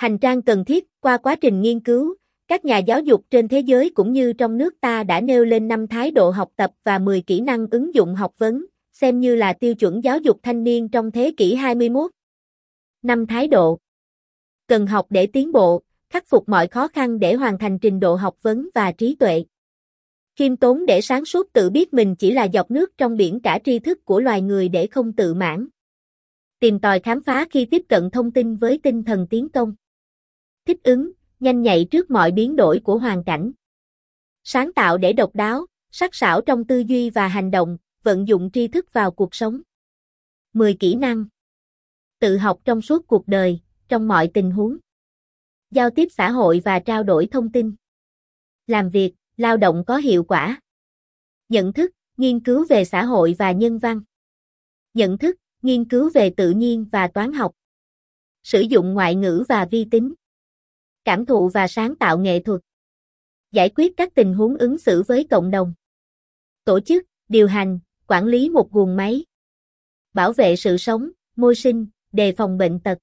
Hành trang cần thiết, qua quá trình nghiên cứu, các nhà giáo dục trên thế giới cũng như trong nước ta đã nêu lên năm thái độ học tập và 10 kỹ năng ứng dụng học vấn, xem như là tiêu chuẩn giáo dục thanh niên trong thế kỷ 21. Năm thái độ Cần học để tiến bộ, khắc phục mọi khó khăn để hoàn thành trình độ học vấn và trí tuệ. Khiêm tốn để sáng suốt tự biết mình chỉ là giọt nước trong biển cả tri thức của loài người để không tự mãn. Tìm tòi khám phá khi tiếp cận thông tin với tinh thần tiến công. Thích ứng, nhanh nhạy trước mọi biến đổi của hoàn cảnh. Sáng tạo để độc đáo, sắc sảo trong tư duy và hành động, vận dụng tri thức vào cuộc sống. 10 kỹ năng Tự học trong suốt cuộc đời, trong mọi tình huống. Giao tiếp xã hội và trao đổi thông tin. Làm việc, lao động có hiệu quả. Nhận thức, nghiên cứu về xã hội và nhân văn. Nhận thức, nghiên cứu về tự nhiên và toán học. Sử dụng ngoại ngữ và vi tính. Cảm thụ và sáng tạo nghệ thuật. Giải quyết các tình huống ứng xử với cộng đồng. Tổ chức, điều hành, quản lý một guồng máy. Bảo vệ sự sống, môi sinh, đề phòng bệnh tật.